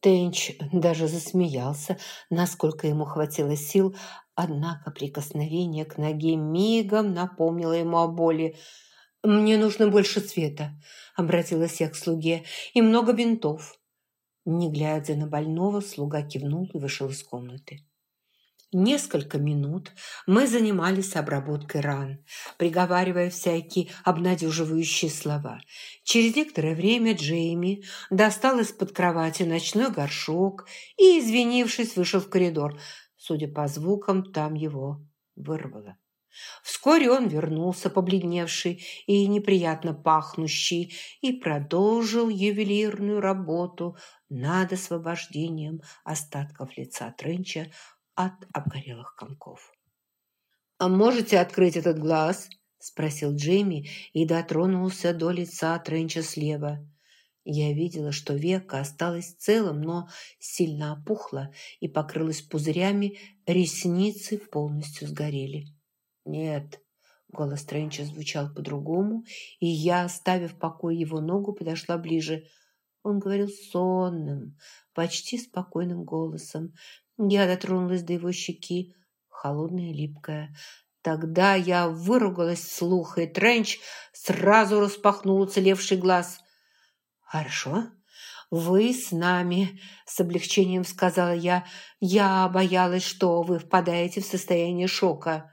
Тенч даже засмеялся, насколько ему хватило сил, однако прикосновение к ноге мигом напомнило ему о боли. «Мне нужно больше света», – обратилась я к слуге, – «и много бинтов». Не глядя на больного, слуга кивнул и вышел из комнаты. Несколько минут мы занимались обработкой ран, приговаривая всякие обнадеживающие слова. Через некоторое время Джейми достал из-под кровати ночной горшок и, извинившись, вышел в коридор. Судя по звукам, там его вырвало. Вскоре он вернулся, побледневший и неприятно пахнущий, и продолжил ювелирную работу над освобождением остатков лица Тренча от обгорелых комков. «А можете открыть этот глаз?» – спросил Джейми и дотронулся до лица Тренча слева. Я видела, что века осталось целым, но сильно опухло и покрылось пузырями, ресницы полностью сгорели. «Нет», – голос Тренча звучал по-другому, и я, оставив в покое его ногу, подошла ближе. Он говорил сонным, почти спокойным голосом, я дотронулась до его щеки, холодная, липкая. Тогда я выругалась вслух, и Тренч сразу распахнул уцелевший глаз. «Хорошо, вы с нами», — с облегчением сказала я. «Я боялась, что вы впадаете в состояние шока».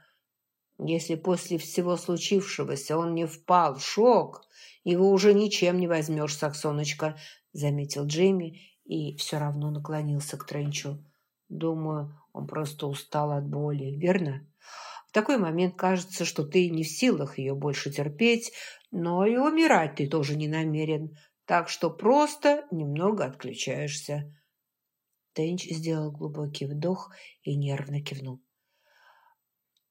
Если после всего случившегося он не впал в шок, его уже ничем не возьмешь, Саксоночка, заметил Джейми и все равно наклонился к Тренчу. Думаю, он просто устал от боли, верно? В такой момент кажется, что ты не в силах ее больше терпеть, но и умирать ты тоже не намерен, так что просто немного отключаешься. Тенч сделал глубокий вдох и нервно кивнул.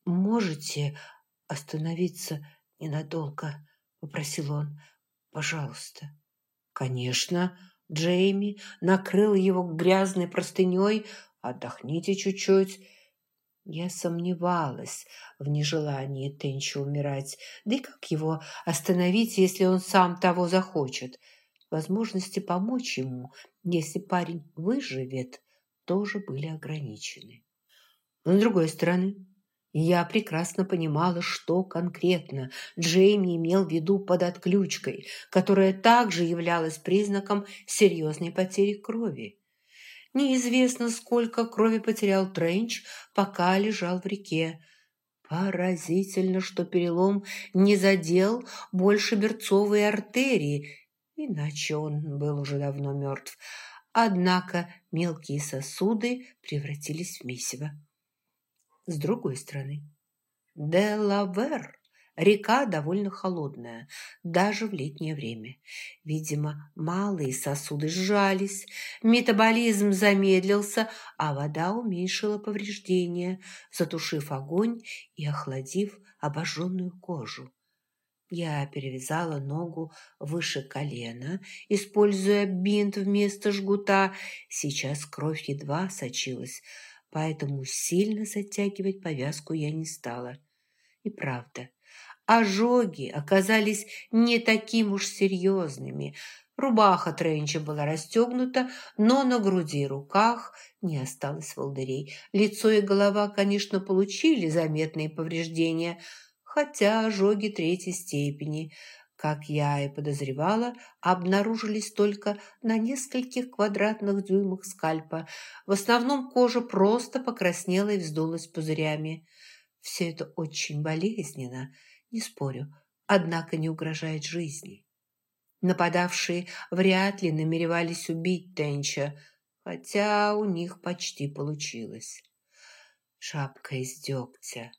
«Можете остановиться ненадолго?» – попросил он. «Пожалуйста». «Конечно». Джейми накрыл его грязной простыней, Отдохните чуть-чуть». Я сомневалась в нежелании Тенча умирать. Да и как его остановить, если он сам того захочет? Возможности помочь ему, если парень выживет, тоже были ограничены. Но с другой стороны, я прекрасно понимала, что конкретно Джейми имел в виду под отключкой, которая также являлась признаком серьезной потери крови. Неизвестно, сколько крови потерял Тренч, пока лежал в реке. Поразительно, что перелом не задел больше берцовой артерии, иначе он был уже давно мертв. Однако мелкие сосуды превратились в месиво. С другой стороны, Делавер Река довольно холодная, даже в летнее время. Видимо, малые сосуды сжались, метаболизм замедлился, а вода уменьшила повреждения, затушив огонь и охладив обожженную кожу. Я перевязала ногу выше колена, используя бинт вместо жгута. Сейчас кровь едва сочилась, поэтому сильно затягивать повязку я не стала. И правда, Ожоги оказались не таким уж серьезными. Рубаха Тренча была расстегнута, но на груди и руках не осталось волдырей. Лицо и голова, конечно, получили заметные повреждения, хотя ожоги третьей степени, как я и подозревала, обнаружились только на нескольких квадратных дюймах скальпа. В основном кожа просто покраснела и вздулась пузырями. Все это очень болезненно – не спорю, однако не угрожает жизни. Нападавшие вряд ли намеревались убить Тенча, хотя у них почти получилось. «Шапка из дегтя.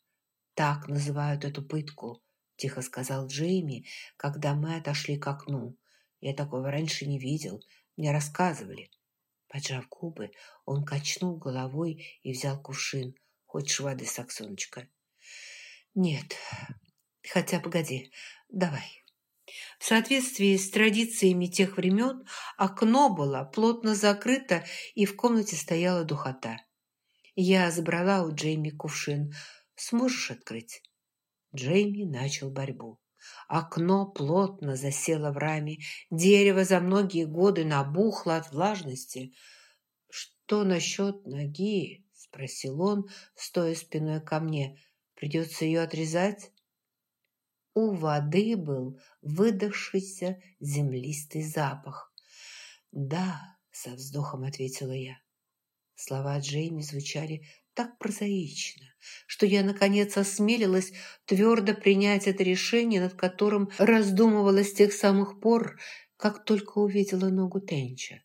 Так называют эту пытку», – тихо сказал Джейми, когда мы отошли к окну. «Я такого раньше не видел, мне рассказывали». Поджав губы, он качнул головой и взял кувшин. «Хочешь воды, Саксоночка?» «Нет, Хотя, погоди, давай. В соответствии с традициями тех времен окно было плотно закрыто, и в комнате стояла духота. Я забрала у Джейми кувшин. «Сможешь открыть?» Джейми начал борьбу. Окно плотно засело в раме, дерево за многие годы набухло от влажности. «Что насчет ноги?» – спросил он, стоя спиной ко мне. «Придется ее отрезать?» У воды был выдохшийся землистый запах. «Да», – со вздохом ответила я. Слова Джейми звучали так прозаично, что я, наконец, осмелилась твердо принять это решение, над которым раздумывала с тех самых пор, как только увидела ногу Тенча.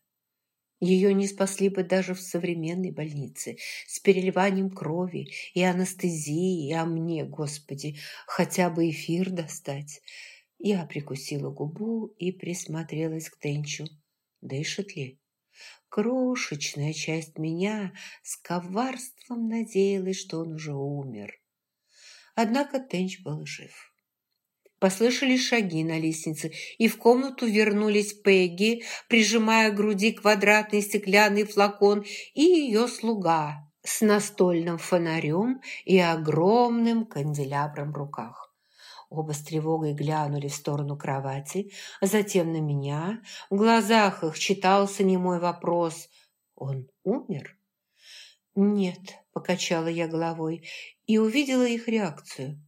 Ее не спасли бы даже в современной больнице с переливанием крови и анестезией, а мне, Господи, хотя бы эфир достать. Я прикусила губу и присмотрелась к Тенчу. Дышит ли? Крошечная часть меня с коварством надеялась, что он уже умер. Однако Тенч был жив. Послышались шаги на лестнице, и в комнату вернулись Пегги, прижимая к груди квадратный стеклянный флакон, и ее слуга с настольным фонарем и огромным канделябром в руках. Оба с тревогой глянули в сторону кровати, затем на меня. В глазах их читался немой вопрос. «Он умер?» «Нет», – покачала я головой и увидела их реакцию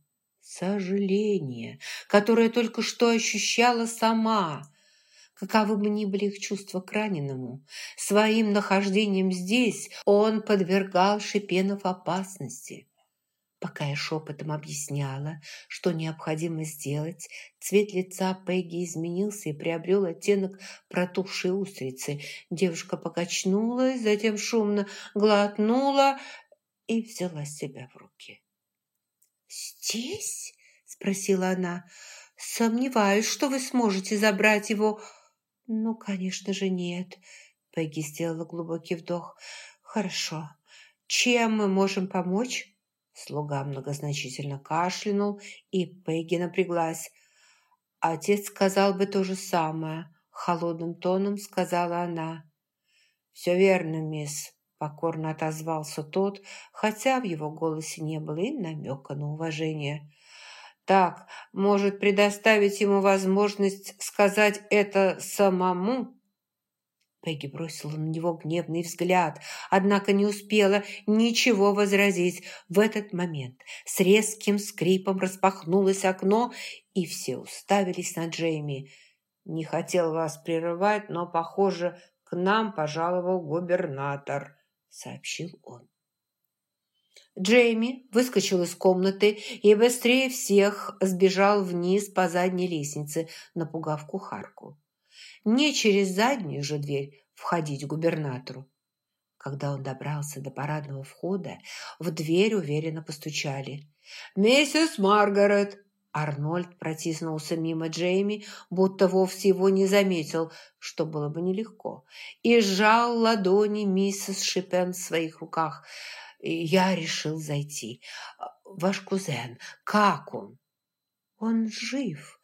сожаление, которое только что ощущала сама. Каковы бы ни были их чувства к раненому, своим нахождением здесь он подвергал Шипенов опасности. Пока я шепотом объясняла, что необходимо сделать, цвет лица Пегги изменился и приобрел оттенок протухшей устрицы. Девушка покачнулась, затем шумно глотнула и взяла себя в руки. «Здесь?» – спросила она. «Сомневаюсь, что вы сможете забрать его». «Ну, конечно же, нет». Пегги сделала глубокий вдох. «Хорошо. Чем мы можем помочь?» Слуга многозначительно кашлянул, и Пегги напряглась. «Отец сказал бы то же самое», – холодным тоном сказала она. «Все верно, мисс. Покорно отозвался тот, хотя в его голосе не было и намека на уважение. «Так, может, предоставить ему возможность сказать это самому?» Пегги бросила на него гневный взгляд, однако не успела ничего возразить. В этот момент с резким скрипом распахнулось окно, и все уставились на Джейми. «Не хотел вас прерывать, но, похоже, к нам пожаловал губернатор», сообщил он. Джейми выскочил из комнаты и быстрее всех сбежал вниз по задней лестнице, напугав кухарку. Не через заднюю же дверь входить губернатору. Когда он добрался до парадного входа, в дверь уверенно постучали. «Миссис Маргарет!» Арнольд протиснулся мимо Джейми, будто вовсе его не заметил, что было бы нелегко, и сжал ладони миссис Шипен в своих руках. Я решил зайти. «Ваш кузен, как он?» «Он жив».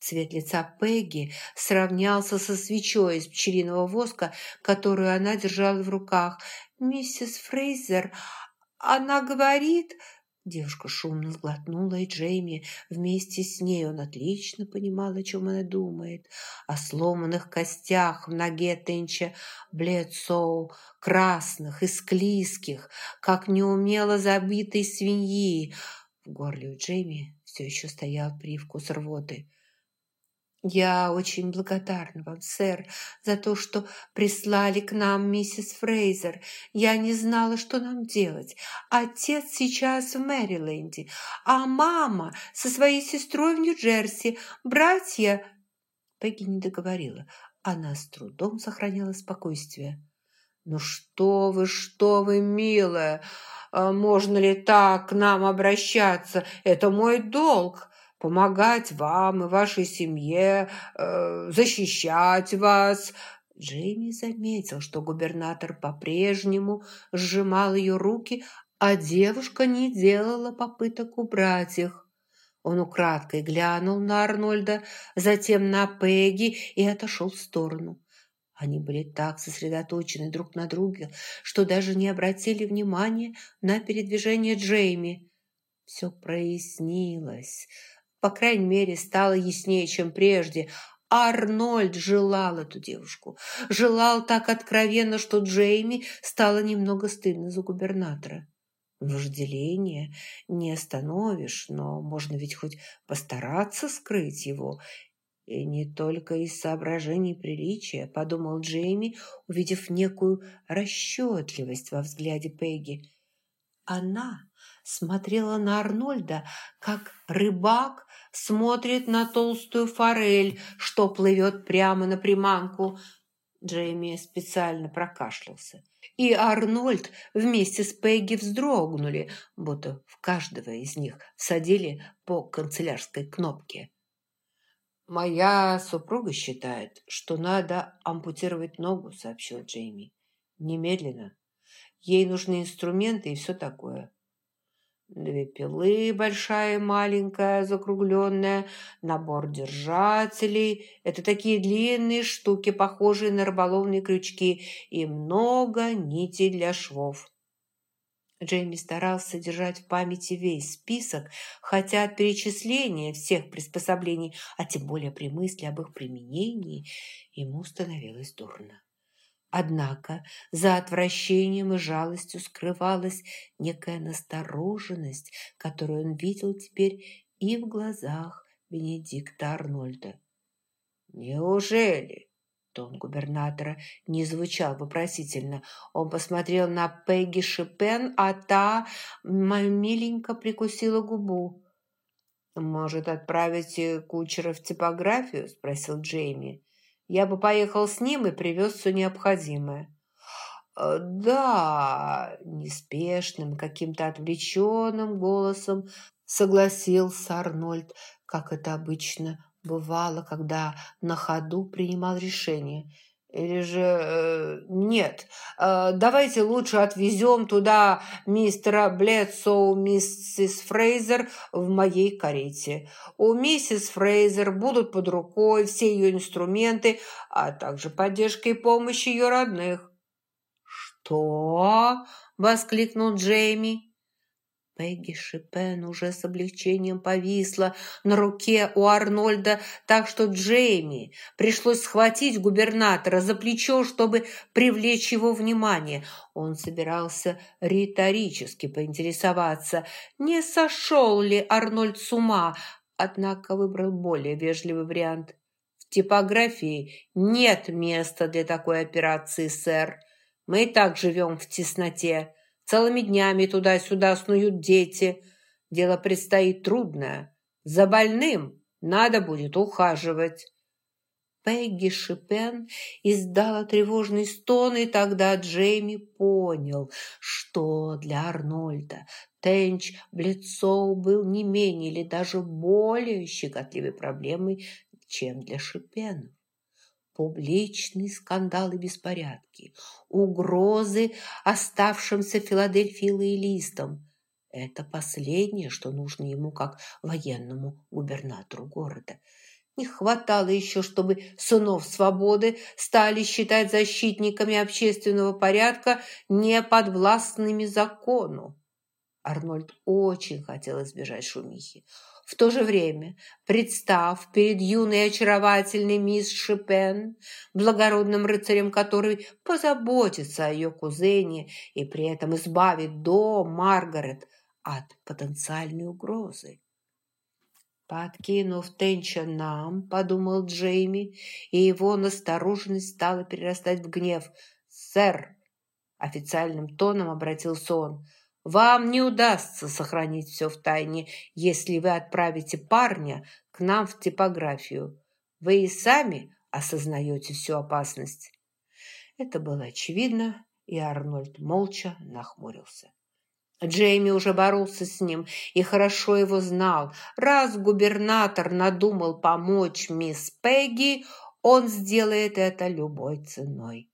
Цвет лица Пегги сравнялся со свечой из пчелиного воска, которую она держала в руках. «Миссис Фрейзер, она говорит...» Девушка шумно сглотнула, и Джейми вместе с ней он отлично понимал, о чем она думает. О сломанных костях в ноге Тенча Бледсоу, красных и склизких, как неумело забитой свиньи. В горле у Джейми все еще стоял привкус рвоты. «Я очень благодарна вам, сэр, за то, что прислали к нам миссис Фрейзер. Я не знала, что нам делать. Отец сейчас в Мэриленде, а мама со своей сестрой в Нью-Джерси. Братья...» Пегги не договорила. Она с трудом сохраняла спокойствие. «Ну что вы, что вы, милая! А можно ли так к нам обращаться? Это мой долг!» Помогать вам и вашей семье, э, защищать вас». Джейми заметил, что губернатор по-прежнему сжимал ее руки, а девушка не делала попыток убрать их. Он украдкой глянул на Арнольда, затем на Пегги и отошел в сторону. Они были так сосредоточены друг на друге, что даже не обратили внимания на передвижение Джейми. Все прояснилось. По крайней мере, стало яснее, чем прежде. Арнольд желал эту девушку. Желал так откровенно, что Джейми стало немного стыдно за губернатора. Вожделение не остановишь, но можно ведь хоть постараться скрыть его. И не только из соображений приличия, подумал Джейми, увидев некую расчетливость во взгляде Пегги. Она смотрела на Арнольда, как рыбак смотрит на толстую форель, что плывет прямо на приманку. Джейми специально прокашлялся. И Арнольд вместе с Пегги вздрогнули, будто в каждого из них всадили по канцелярской кнопке. «Моя супруга считает, что надо ампутировать ногу», — сообщил Джейми. «Немедленно. Ей нужны инструменты и все такое. Две пилы, большая и маленькая, закругленная, набор держателей. Это такие длинные штуки, похожие на рыболовные крючки, и много нитей для швов. Джейми старался держать в памяти весь список, хотя от перечисления всех приспособлений, а тем более при мысли об их применении, ему становилось дурно. Однако за отвращением и жалостью скрывалась некая настороженность, которую он видел теперь и в глазах Бенедикта Арнольда. «Неужели?» Тон губернатора не звучал вопросительно. Он посмотрел на Пегги Шипен, а та миленько прикусила губу. «Может, отправить кучера в типографию?» – спросил Джейми. Я бы поехал с ним и привез все необходимое. Э, «Да», – неспешным, каким-то отвлеченным голосом согласился Арнольд, как это обычно бывало, когда на ходу принимал решение – или же э, нет, э, давайте лучше отвезем туда мистера Бледсоу, миссис Фрейзер в моей карете. У миссис Фрейзер будут под рукой все ее инструменты, а также поддержка и помощь ее родных. «Что?» – воскликнул Джейми. Пегги Шипен уже с облегчением повисла на руке у Арнольда, так что Джейми пришлось схватить губернатора за плечо, чтобы привлечь его внимание. Он собирался риторически поинтересоваться, не сошел ли Арнольд с ума, однако выбрал более вежливый вариант. «В типографии нет места для такой операции, сэр. Мы и так живем в тесноте». Целыми днями туда-сюда снуют дети. Дело предстоит трудное. За больным надо будет ухаживать. Пегги Шипен издала тревожный стон, и тогда Джейми понял, что для Арнольда Тенч Блицоу был не менее или даже более щекотливой проблемой, чем для Шипенов публичный скандал и беспорядки, угрозы оставшимся Филадельфии лоялистам. Это последнее, что нужно ему как военному губернатору города. Не хватало еще, чтобы сынов свободы стали считать защитниками общественного порядка, неподвластными закону. Арнольд очень хотел избежать шумихи. В то же время, представ перед юной очаровательной мисс Шипен, благородным рыцарем который позаботится о ее кузене и при этом избавит до Маргарет от потенциальной угрозы. Подкинув Тенча нам, подумал Джейми, и его настороженность стала перерастать в гнев. «Сэр!» – официальным тоном обратился он – вам не удастся сохранить все в тайне, если вы отправите парня к нам в типографию. Вы и сами осознаете всю опасность. Это было очевидно, и Арнольд молча нахмурился. Джейми уже боролся с ним и хорошо его знал. Раз губернатор надумал помочь мисс Пегги, он сделает это любой ценой.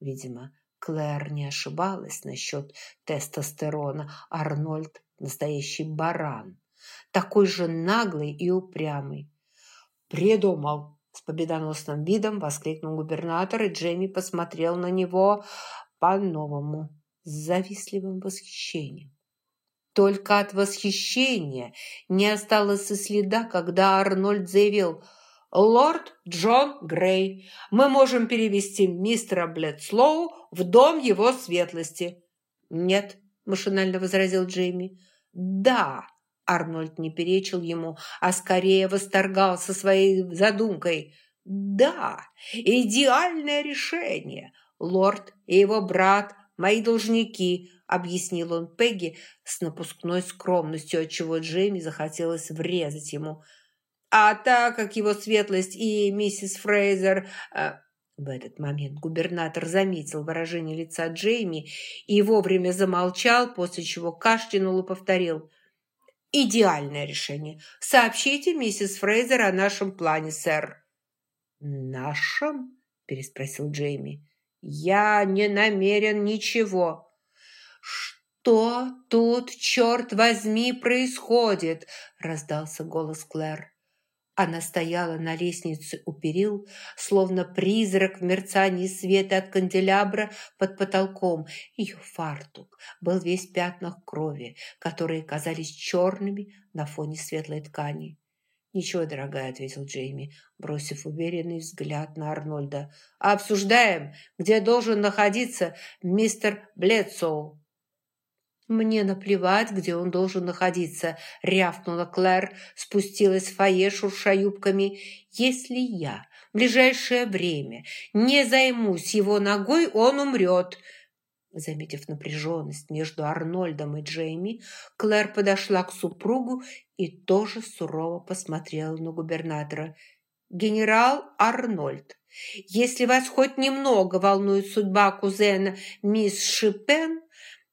Видимо, Клэр не ошибалась насчет тестостерона. Арнольд – настоящий баран. Такой же наглый и упрямый. «Придумал!» – с победоносным видом воскликнул губернатор, и Джейми посмотрел на него по-новому, с завистливым восхищением. Только от восхищения не осталось и следа, когда Арнольд заявил лорд Джон Грей. Мы можем перевести мистера Бледслоу в дом его светлости». «Нет», – машинально возразил Джейми. «Да», – Арнольд не перечил ему, а скорее восторгался своей задумкой. «Да, идеальное решение. Лорд и его брат – мои должники», – объяснил он Пегги с напускной скромностью, отчего Джейми захотелось врезать ему – а так как его светлость и миссис Фрейзер... В этот момент губернатор заметил выражение лица Джейми и вовремя замолчал, после чего кашлянул и повторил. «Идеальное решение. Сообщите миссис Фрейзер о нашем плане, сэр». «Нашем?» – переспросил Джейми. «Я не намерен ничего». «Что тут, черт возьми, происходит?» – раздался голос Клэр. Она стояла на лестнице у перил, словно призрак в мерцании света от канделябра под потолком. Ее фартук был весь в пятнах крови, которые казались черными на фоне светлой ткани. «Ничего, дорогая», — ответил Джейми, бросив уверенный взгляд на Арнольда. «Обсуждаем, где должен находиться мистер Бледсоу». «Мне наплевать, где он должен находиться», — рявкнула Клэр, спустилась в фойе, шурша юбками. «Если я в ближайшее время не займусь его ногой, он умрет». Заметив напряженность между Арнольдом и Джейми, Клэр подошла к супругу и тоже сурово посмотрела на губернатора. «Генерал Арнольд, если вас хоть немного волнует судьба кузена мисс Шипен,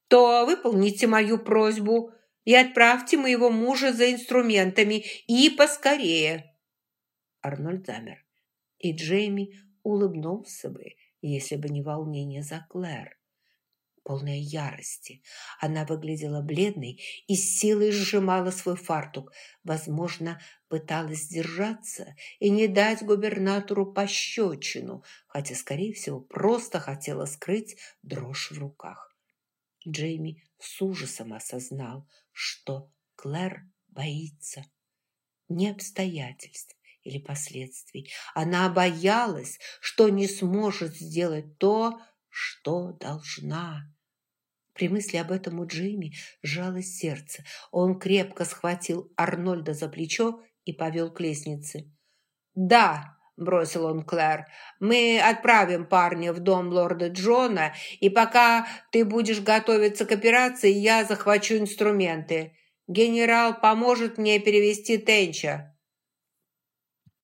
то выполните мою просьбу и отправьте моего мужа за инструментами и поскорее». Арнольд замер, и Джейми улыбнулся бы, если бы не волнение за Клэр. Полная ярости, она выглядела бледной и с силой сжимала свой фартук. Возможно, пыталась сдержаться и не дать губернатору пощечину, хотя, скорее всего, просто хотела скрыть дрожь в руках. Джейми с ужасом осознал, что Клэр боится. Не обстоятельств или последствий. Она боялась, что не сможет сделать то, что должна. При мысли об этом у Джейми сжалось сердце. Он крепко схватил Арнольда за плечо и повел к лестнице. «Да, – бросил он Клэр. «Мы отправим парня в дом лорда Джона, и пока ты будешь готовиться к операции, я захвачу инструменты. Генерал поможет мне перевести Тенча».